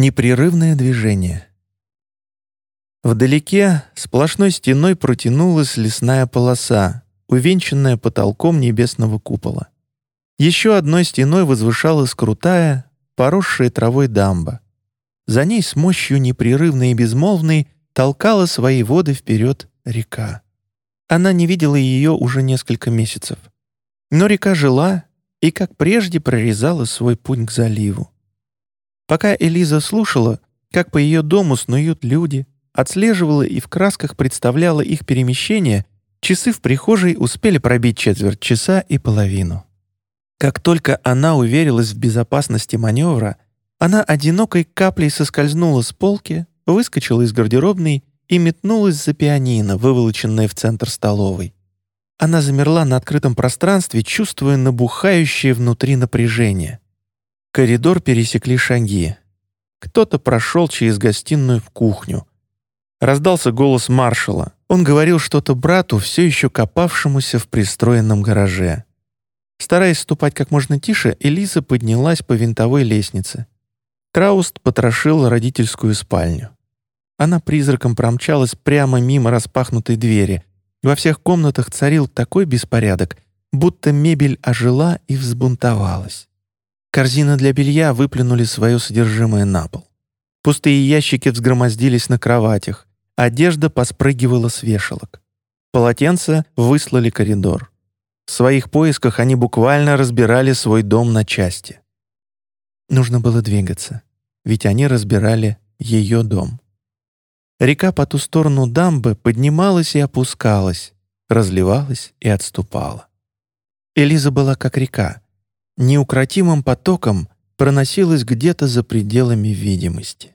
Непрерывное движение. Вдалеке сплошной стеной протянулась лесная полоса, увенчанная потолком небесного купола. Еще одной стеной возвышалась крутая, поросшая травой дамба. За ней с мощью непрерывной и безмолвной толкала свои воды вперед река. Она не видела ее уже несколько месяцев. Но река жила и, как прежде, прорезала свой путь к заливу. Пока Элиза слушала, как по ее дому снуют люди, отслеживала и в красках представляла их перемещение, часы в прихожей успели пробить четверть часа и половину. Как только она уверилась в безопасности маневра, она одинокой каплей соскользнула с полки, выскочила из гардеробной и метнулась за пианино, выволоченное в центр столовой. Она замерла на открытом пространстве, чувствуя набухающее внутри напряжение. Коридор пересекли шаги. Кто-то прошел через гостиную в кухню. Раздался голос маршала. Он говорил что-то брату, все еще копавшемуся в пристроенном гараже. Стараясь ступать как можно тише, Элиза поднялась по винтовой лестнице. Трауст потрошил родительскую спальню. Она призраком промчалась прямо мимо распахнутой двери. Во всех комнатах царил такой беспорядок, будто мебель ожила и взбунтовалась. Корзина для белья выплюнули свое содержимое на пол. Пустые ящики взгромоздились на кроватях. Одежда поспрыгивала с вешалок. Полотенца выслали коридор. В своих поисках они буквально разбирали свой дом на части. Нужно было двигаться, ведь они разбирали ее дом. Река по ту сторону дамбы поднималась и опускалась, разливалась и отступала. Элиза была как река, неукротимым потоком проносилась где-то за пределами видимости.